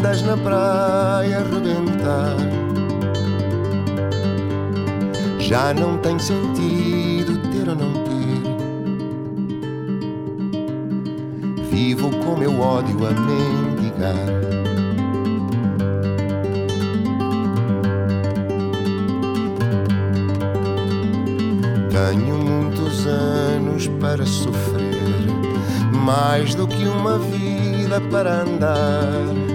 andas na praia a rebentar. Já não tem sentido ter ou não ter. Vivo com meu ódio a mendigar. Tenho muitos anos para sofrer, mais do que uma vida para andar.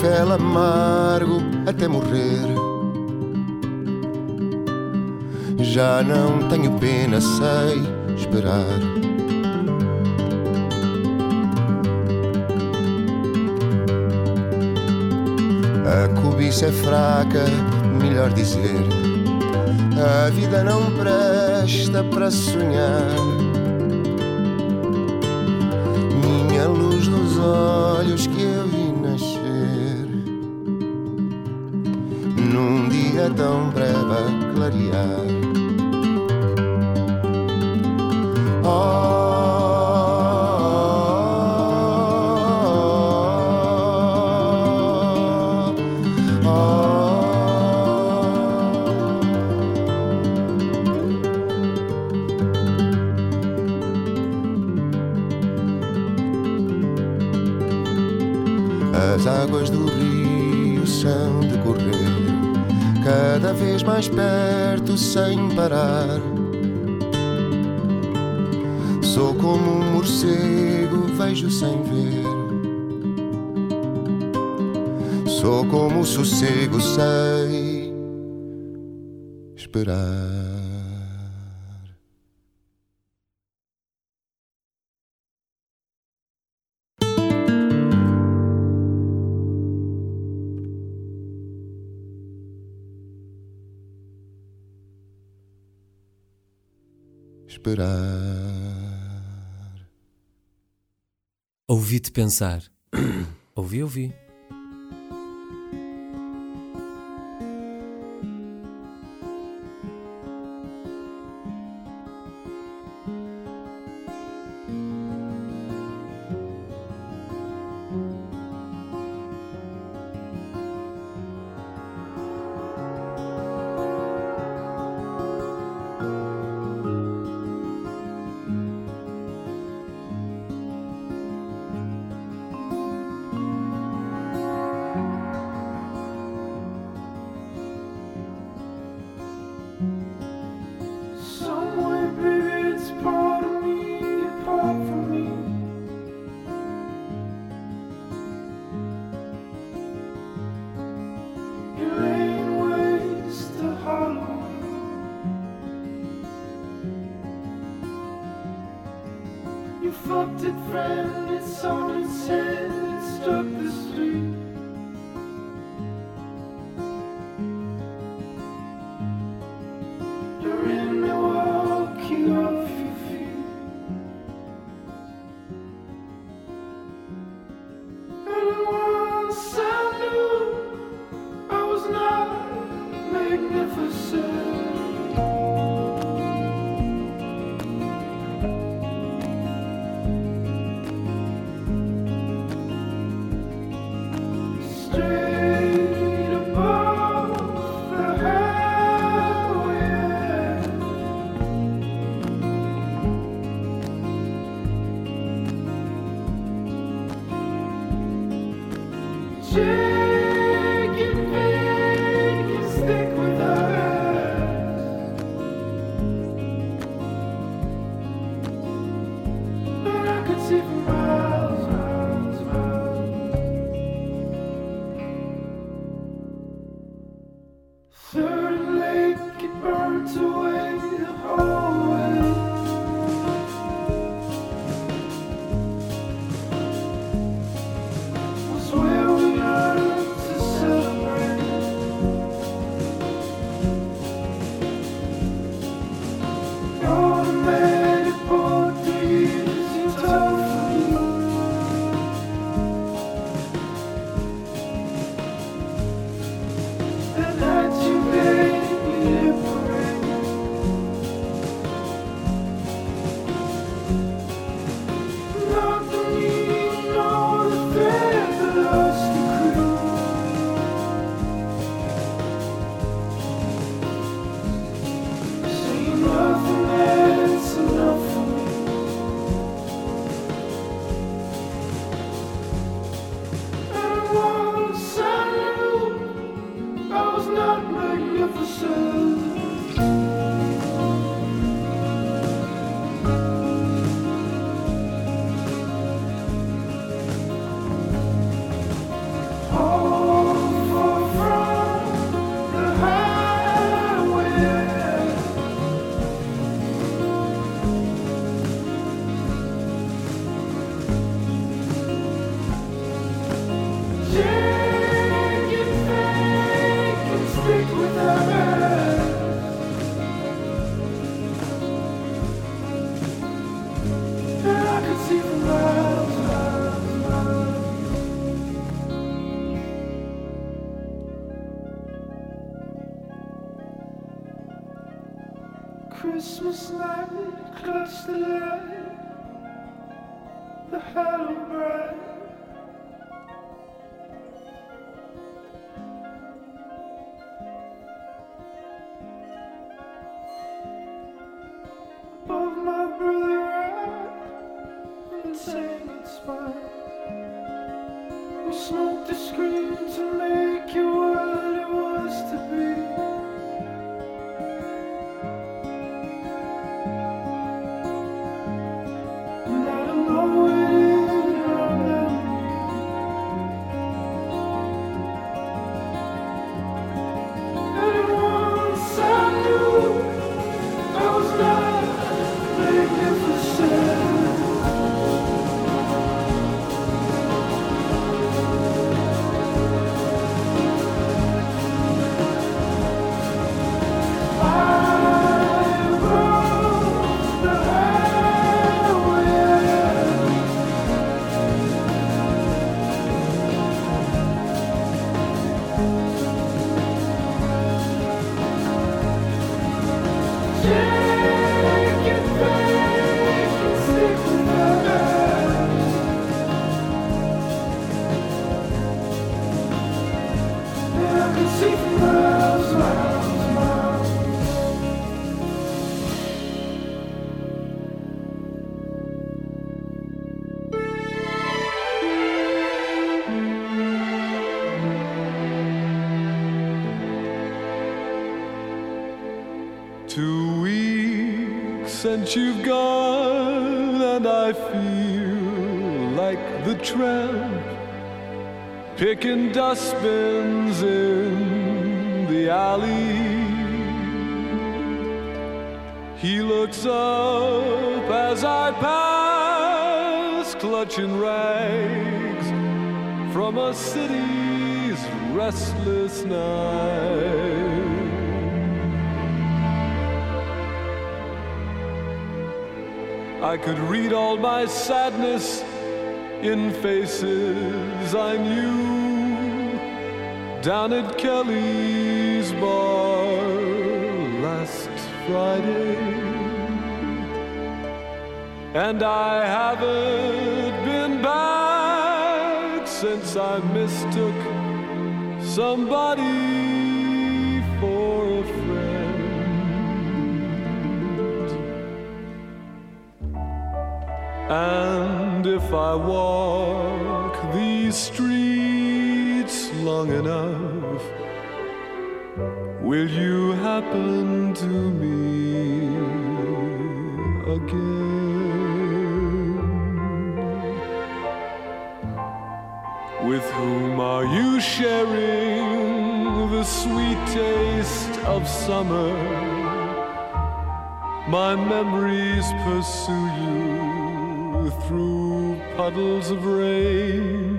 fel amargo até morrer. Já não tenho pena, sei esperar. A cobiça é fraca, melhor dizer. A vida não presta para sonhar. Sem parar. Sou como um morcego, vejo sem ver. Sou como o sossego, sei esperar. Esperar. Ouvi-te pensar. ouvi, ouvi. spine. We smoke the screen to make you. From a city's restless night. I could read all my sadness in faces I knew down at Kelly's bar last Friday. And I haven't I mistook somebody for a friend. And if I walk these streets long enough, will you happen to me again? Are you sharing the sweet taste of summer? My memories pursue you through puddles of rain.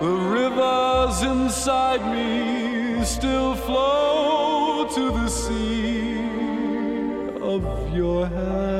The rivers inside me still flow to the sea of your hands.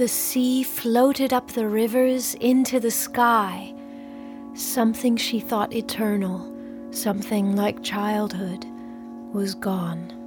The sea floated up the rivers into the sky. Something she thought eternal, something like childhood, was gone.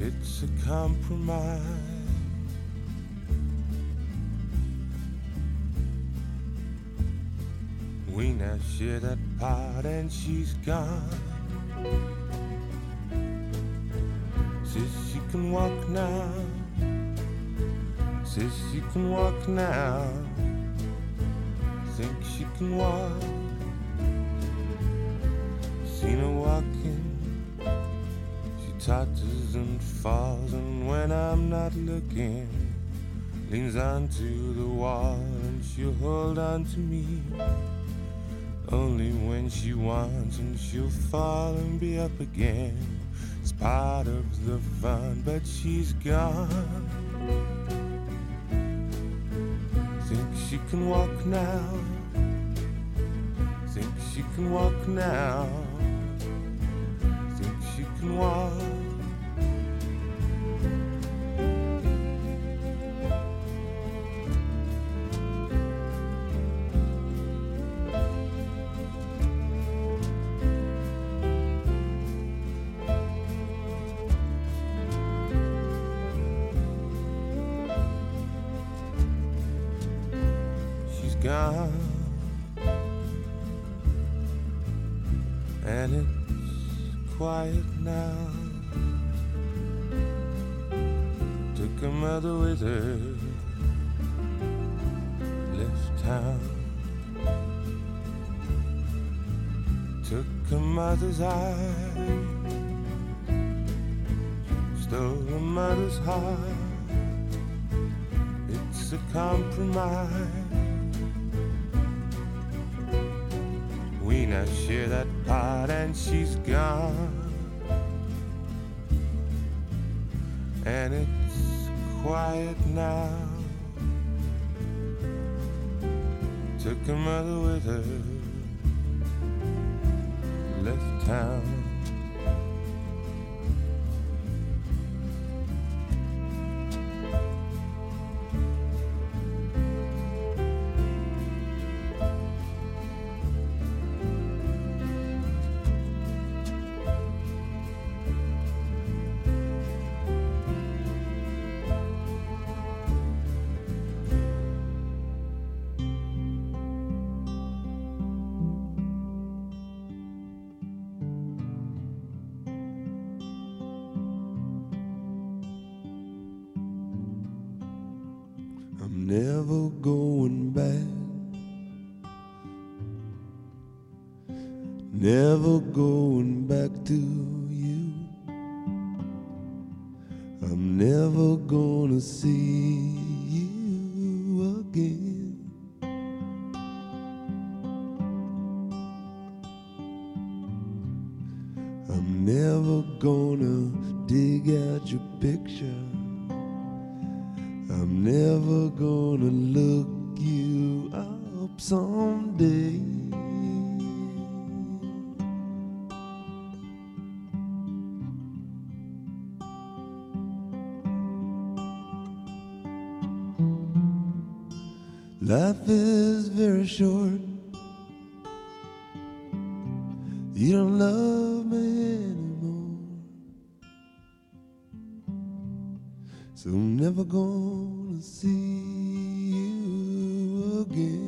It's a compromise. We now share that pot and she's gone. Says she can walk now. Says she can walk now. Think she can walk. Seen her walking. Totters and falls, and when I'm not looking, leans onto the wall and she'll hold on to me. Only when she wants, and she'll fall and be up again. It's part of the fun, but she's gone. Think she can walk now. Think she can walk now. Think she can walk. Mother's heart. It's a compromise. We now share that pot and she's gone. And it's quiet now. Took her mother with her. Left town. Life is very short. You don't love me anymore. So I'm never gonna see you again.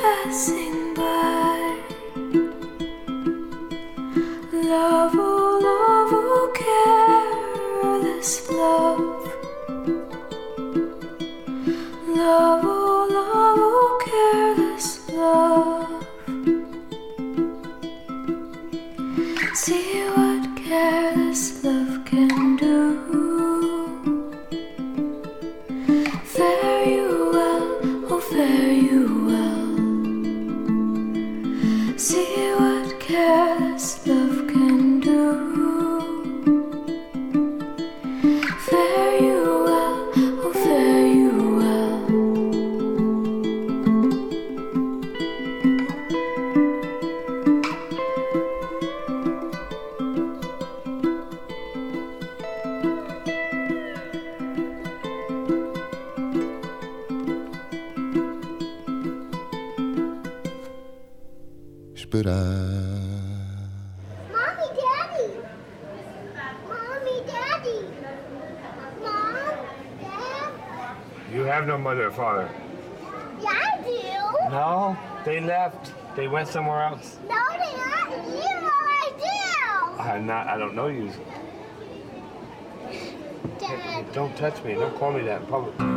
passing by. somewhere else? No, they're not. You know I do. I'm not. I don't know you. Dad. Hey, don't touch me. Don't call me that in public.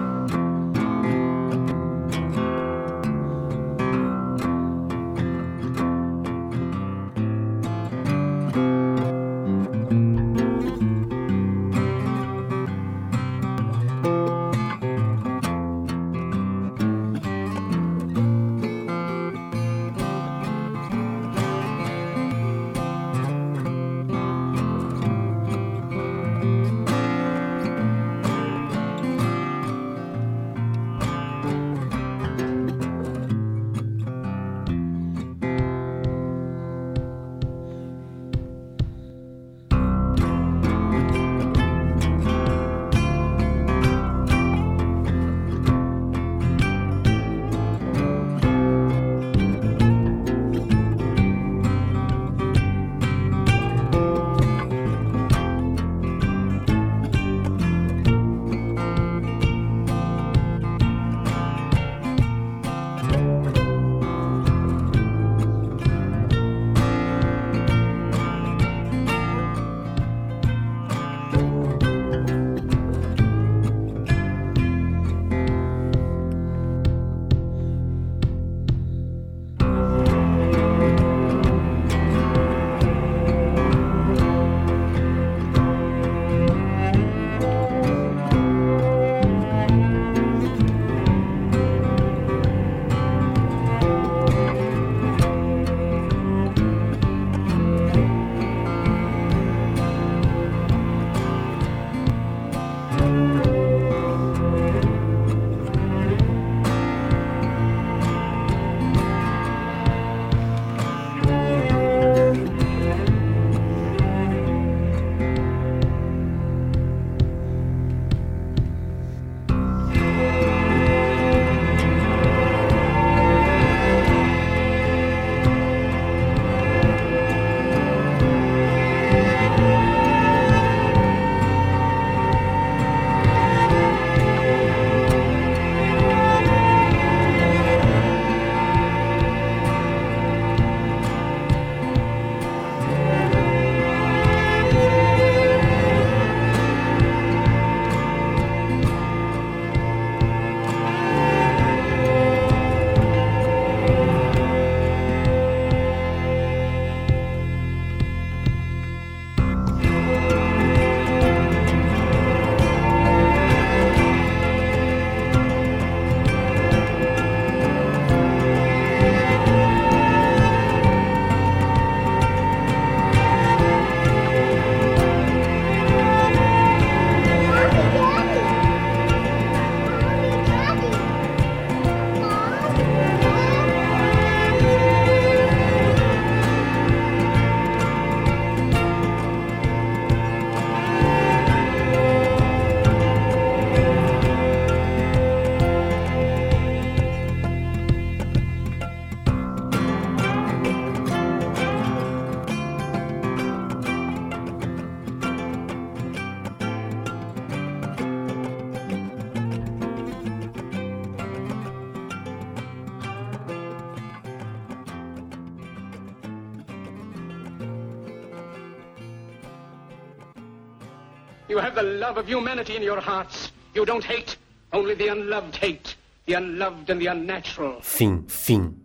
Love of humanity in your hearts. You don't hate, only the unloved hate. The unloved and the unnatural. Fim, fim.